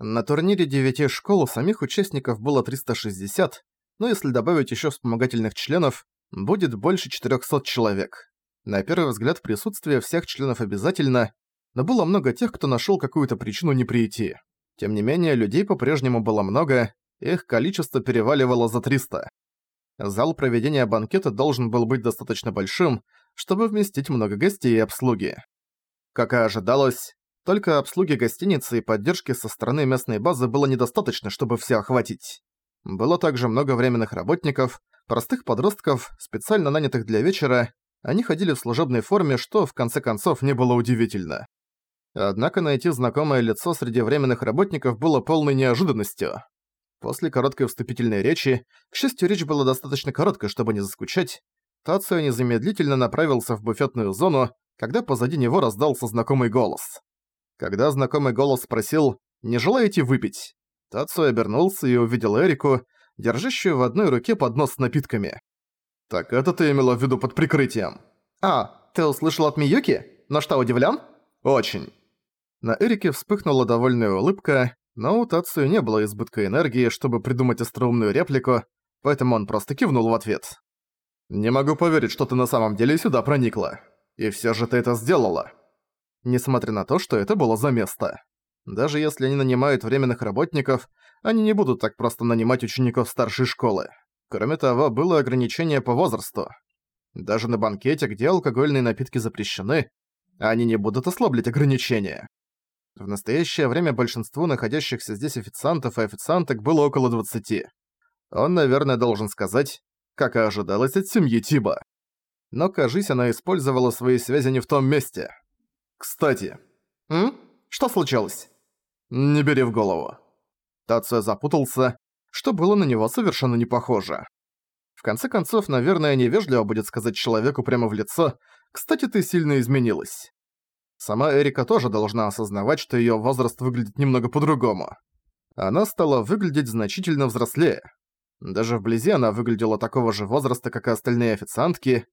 На турнире девяти школ самих участников было 360, но если добавить еще вспомогательных членов, будет больше 400 человек. На первый взгляд присутствие всех членов обязательно, но было много тех, кто нашел какую-то причину не прийти. Тем не менее, людей по-прежнему было много, их количество переваливало за 300. Зал проведения банкета должен был быть достаточно большим, чтобы вместить много гостей и обслуги. Как и ожидалось, только обслуги гостиницы и поддержки со стороны местной базы было недостаточно, чтобы все охватить. Было также много временных работников, простых подростков, специально нанятых для вечера, они ходили в служебной форме, что, в конце концов, не было удивительно. Однако найти знакомое лицо среди временных работников было полной неожиданностью. После короткой вступительной речи, к счастью, речь была достаточно короткой, чтобы не заскучать, Тацио незамедлительно направился в буфетную зону, когда позади него раздался знакомый голос. Когда знакомый голос спросил «Не желаете выпить?», Тацио обернулся и увидел Эрику, держащую в одной руке поднос с напитками. «Так это ты имела в виду под прикрытием?» «А, ты услышал от Миюки? Но что, удивлен?» «Очень». На Эрике вспыхнула довольная улыбка, но у Тацию не было избытка энергии, чтобы придумать остроумную реплику, поэтому он просто кивнул в ответ. «Не могу поверить, что ты на самом деле сюда проникла. И всё же ты это сделала». Несмотря на то, что это было за место. Даже если они нанимают временных работников, они не будут так просто нанимать учеников старшей школы. Кроме того, было ограничение по возрасту. Даже на банкете, где алкогольные напитки запрещены, они не будут ослаблять ограничения. В настоящее время большинству находящихся здесь официантов и официанток было около 20. Он, наверное, должен сказать, как и ожидалось от семьи Тиба. Но, кажись, она использовала свои связи не в том месте. Кстати. М? Что случилось? Не бери в голову. Тация запутался, что было на него совершенно не похоже. В конце концов, наверное, невежливо будет сказать человеку прямо в лицо «Кстати, ты сильно изменилась». Сама Эрика тоже должна осознавать, что её возраст выглядит немного по-другому. Она стала выглядеть значительно взрослее. Даже вблизи она выглядела такого же возраста, как и остальные официантки.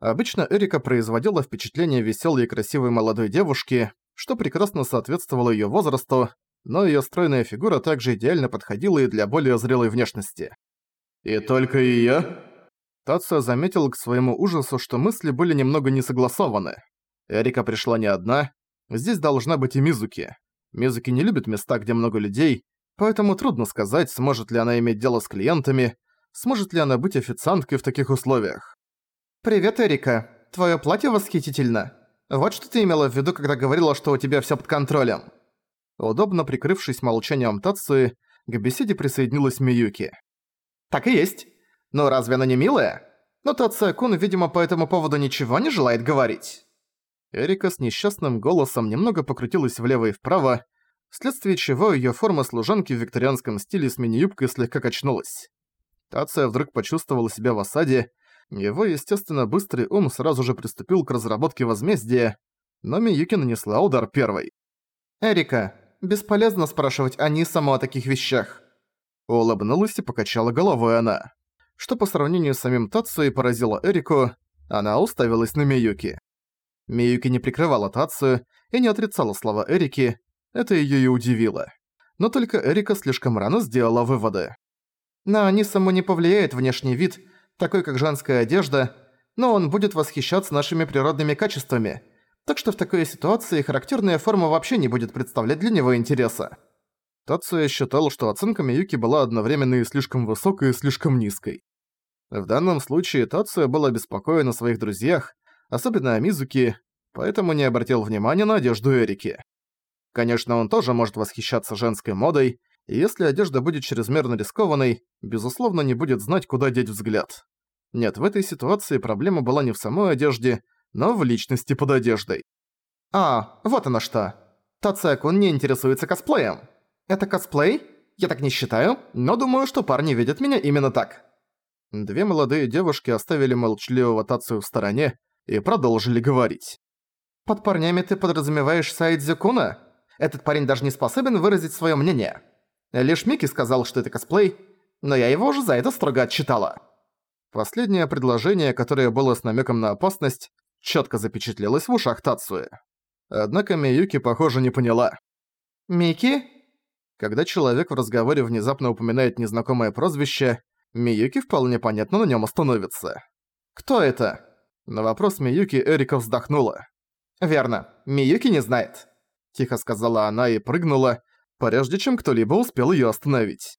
Обычно Эрика производила впечатление весёлой и красивой молодой девушки, что прекрасно соответствовало её возрасту, но её стройная фигура также идеально подходила и для более зрелой внешности. «И только её?» Тацио заметил к своему ужасу, что мысли были немного несогласованы. Эрика пришла не одна. Здесь должна быть и Мизуки. Мизуки не любит места, где много людей, поэтому трудно сказать, сможет ли она иметь дело с клиентами, сможет ли она быть официанткой в таких условиях. «Привет, Эрика. Твоё платье восхитительно. Вот что ты имела в виду, когда говорила, что у тебя всё под контролем». Удобно прикрывшись молчанием Тацуи, к беседе присоединилась Миюки. «Так и есть. Но разве она не милая? Но Тация-кун, видимо, по этому поводу ничего не желает говорить». Эрика с несчастным голосом немного покрутилась влево и вправо, вследствие чего её форма служанки в викторианском стиле с мини-юбкой слегка качнулась. Тация вдруг почувствовала себя в осаде, его, естественно, быстрый ум сразу же приступил к разработке возмездия, но Миюки нанесла удар первой. «Эрика, бесполезно спрашивать о саму о таких вещах». Улыбнулась и покачала головой она. Что по сравнению с самим Тацией поразило Эрику, она уставилась на Миюки. Миюки не прикрывала Тацию и не отрицала слова Эрики, это её и удивило. Но только Эрика слишком рано сделала выводы. На Анисаму не повлияет внешний вид, такой как женская одежда, но он будет восхищаться нашими природными качествами, так что в такой ситуации характерная форма вообще не будет представлять для него интереса. Тацуя считал, что оценка Миюки была одновременно и слишком высокой, и слишком низкой. В данном случае Тацуя был обеспокоен о своих друзьях, особенно о Мизуки, поэтому не обратил внимания на одежду Эрики. Конечно, он тоже может восхищаться женской модой, и если одежда будет чрезмерно рискованной, безусловно, не будет знать, куда деть взгляд. Нет, в этой ситуации проблема была не в самой одежде, но в личности под одеждой. «А, вот оно что. Тацекун не интересуется косплеем. Это косплей? Я так не считаю, но думаю, что парни видят меня именно так». Две молодые девушки оставили молчаливого Тацию в стороне и продолжили говорить. «Под парнями ты подразумеваешь Сайдзюкуна? Этот парень даже не способен выразить своё мнение. Лишь Мики сказал, что это косплей, но я его уже за это строго отчитала». Последнее предложение, которое было с намеком на опасность, четко запечатлелось в ушах Тацуи. Однако Миюки, похоже, не поняла. «Мики?» Когда человек в разговоре внезапно упоминает незнакомое прозвище, Миюки вполне понятно на нем остановится. «Кто это?» На вопрос Миюки Эрика вздохнула. «Верно, Миюки не знает», – тихо сказала она и прыгнула, прежде чем кто-либо успел её остановить.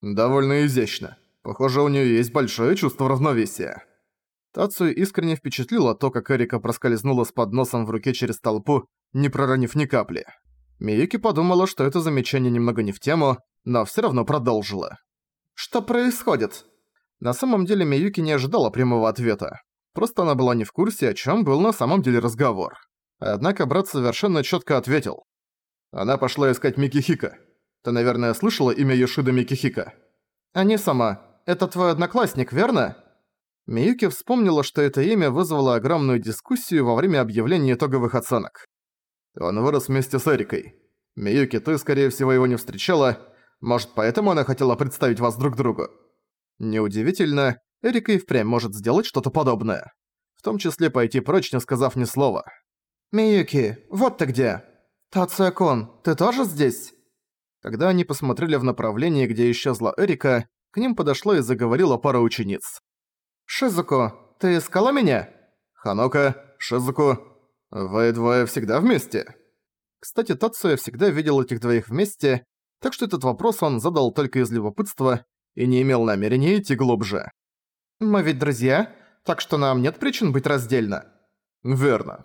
«Довольно изящно. Похоже, у неё есть большое чувство равновесия». Тацию искренне впечатлило то, как Эрика проскользнула с подносом в руке через толпу, не проронив ни капли. Миюки подумала, что это замечание немного не в тему, но всё равно продолжила. «Что происходит?» На самом деле Миюки не ожидала прямого ответа. Просто она была не в курсе, о чём был на самом деле разговор. Однако брат совершенно чётко ответил. Она пошла искать Микихика. Ты, наверное, слышала имя Йошида Микихика? А не сама. Это твой одноклассник, верно? Миюки вспомнила, что это имя вызвало огромную дискуссию во время объявления итоговых оценок. Он вырос вместе с Эрикой. Миюки, ты, скорее всего, его не встречала. Может, поэтому она хотела представить вас друг другу? Неудивительно, Эрика и впрямь может сделать что-то подобное. В том числе пойти прочь, не сказав ни слова. «Миюки, вот ты где!» «Тацуя-кун, ты тоже здесь?» Когда они посмотрели в направлении, где исчезла Эрика, к ним подошла и заговорила пара учениц. «Шизуко, ты искала меня?» «Ханока, Шизуко, вы двое всегда вместе?» Кстати, Тацуя всегда видел этих двоих вместе, так что этот вопрос он задал только из любопытства и не имел намерения идти глубже. «Мы ведь друзья, так что нам нет причин быть раздельно». «Верно».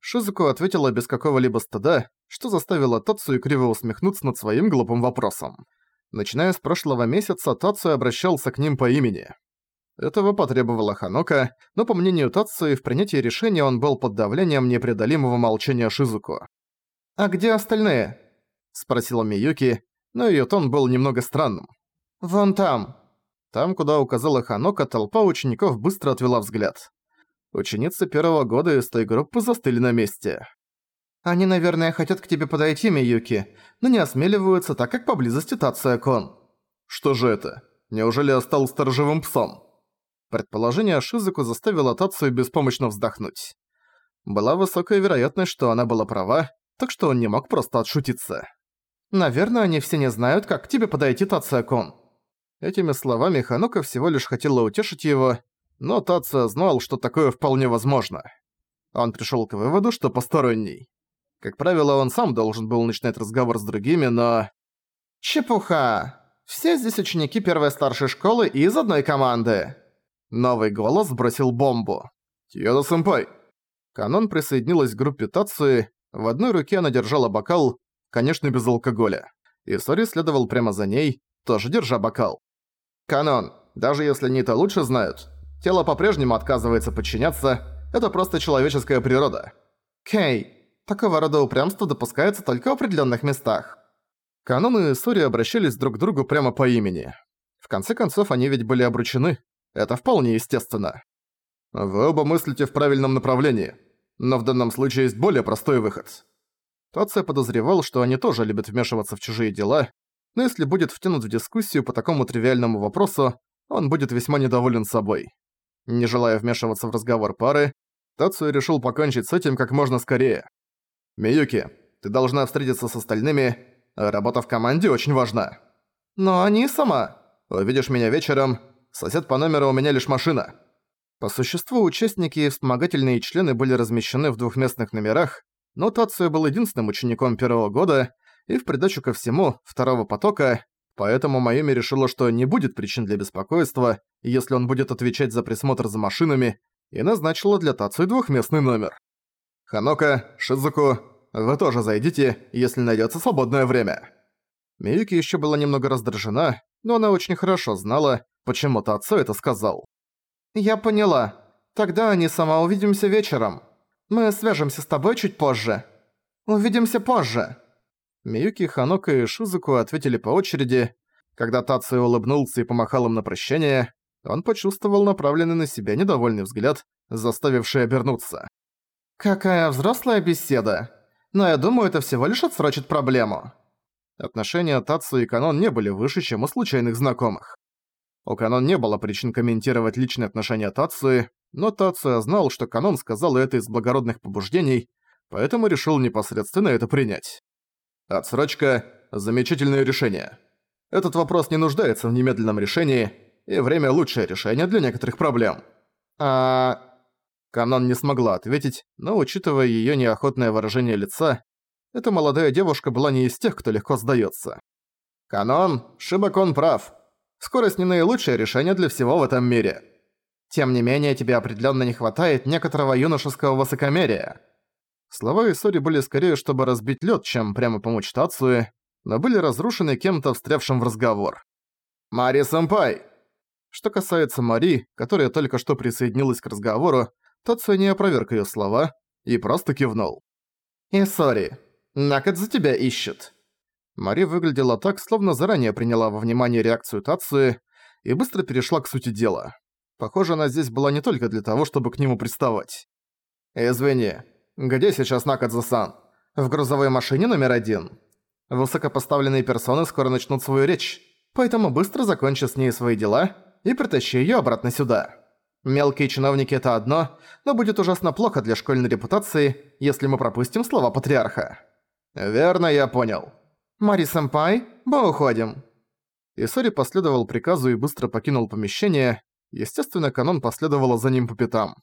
Шизуко ответила без какого-либо стыда, что заставило Тацию криво усмехнуться над своим глупым вопросом. Начиная с прошлого месяца, Тацию обращался к ним по имени. Этого потребовала Ханока, но по мнению Тацуи, в принятии решения он был под давлением непреодолимого молчания Шизуко. «А где остальные?» – спросила Миюки, но её тон был немного странным. «Вон там». Там, куда указала Ханока, толпа учеников быстро отвела взгляд. Ученицы первого года из той группы застыли на месте. Они, наверное, хотят к тебе подойти, Миюки, но не осмеливаются, так как поблизости Тация-кон. Что же это? Неужели я стал сторожевым псом? Предположение Шизуку заставило Тацию беспомощно вздохнуть. Была высокая вероятность, что она была права, так что он не мог просто отшутиться. «Наверное, они все не знают, как к тебе подойти, Тация-кон». Этими словами Ханока всего лишь хотела утешить его, но Тация знал, что такое вполне возможно. Он пришёл к выводу, что посторонний. Как правило, он сам должен был начинать разговор с другими, но... «Чепуха! Все здесь ученики первой старшей школы и из одной команды!» Новый голос бросил бомбу. «Тьёда-сэмпай!» Канон присоединилась к группе Тацуи, в одной руке она держала бокал, конечно, без алкоголя. И Сори следовал прямо за ней, тоже держа бокал. «Канон, даже если они это лучше знают, Тело по-прежнему отказывается подчиняться, это просто человеческая природа. Кей, такого рода упрямство допускается только в определенных местах. Канон и Сори обращались друг к другу прямо по имени. В конце концов, они ведь были обручены. Это вполне естественно. Вы оба мыслите в правильном направлении, но в данном случае есть более простой выход. Тоция подозревал, что они тоже любят вмешиваться в чужие дела, но если будет втянут в дискуссию по такому тривиальному вопросу, он будет весьма недоволен собой. Не желая вмешиваться в разговор пары, Тацию решил покончить с этим как можно скорее. «Миюки, ты должна встретиться с остальными, работа в команде очень важна». «Но они сама. Увидишь меня вечером, сосед по номеру у меня лишь машина». По существу участники и вспомогательные члены были размещены в двухместных номерах, но Тацию был единственным учеником первого года и в придачу ко всему второго потока, Поэтому Майюми решила, что не будет причин для беспокойства, если он будет отвечать за присмотр за машинами, и назначила для Тацуи двухместный номер. «Ханока, Шизуку, вы тоже зайдите, если найдется свободное время». Миюки еще была немного раздражена, но она очень хорошо знала, почему Тацу это сказал. «Я поняла. Тогда они сама увидимся вечером. Мы свяжемся с тобой чуть позже. Увидимся позже». Миюки, Ханока и Шизуку ответили по очереди. Когда Тацию улыбнулся и помахал им на прощание, он почувствовал направленный на себя недовольный взгляд, заставивший обернуться. «Какая взрослая беседа! Но я думаю, это всего лишь отсрочит проблему». Отношения Тацу и Канон не были выше, чем у случайных знакомых. У Канон не было причин комментировать личные отношения Тацуи, но Тацуя знал, что Канон сказал это из благородных побуждений, поэтому решил непосредственно это принять. Отсрочка замечательное решение. Этот вопрос не нуждается в немедленном решении, и время – лучшее решение для некоторых проблем. А... Канон не смогла ответить, но, учитывая её неохотное выражение лица, эта молодая девушка была не из тех, кто легко сдаётся. «Канон, Шибакон прав. Скорость не наилучшее решение для всего в этом мире. Тем не менее, тебе определённо не хватает некоторого юношеского высокомерия». Слова Исори были скорее, чтобы разбить лёд, чем прямо помочь Тацуе, но были разрушены кем-то, встрявшим в разговор. «Мари-сэмпай!» Что касается Мари, которая только что присоединилась к разговору, Тацуя не опроверг её слова и просто кивнул. «Исори, Накат за тебя ищет». Мари выглядела так, словно заранее приняла во внимание реакцию Тацуи и быстро перешла к сути дела. Похоже, она здесь была не только для того, чтобы к нему приставать. «Извини, где сейчас Накадзе-сан? В грузовой машине номер один?» Высокопоставленные персоны скоро начнут свою речь, поэтому быстро закончи с ней свои дела и притащи её обратно сюда. Мелкие чиновники – это одно, но будет ужасно плохо для школьной репутации, если мы пропустим слова патриарха. Верно, я понял. Мари-сэмпай, мы уходим. Исори последовал приказу и быстро покинул помещение. Естественно, Канон последовала за ним по пятам.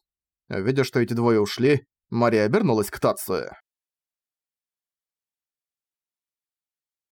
Видя, что эти двое ушли, Мари обернулась к Тацуе.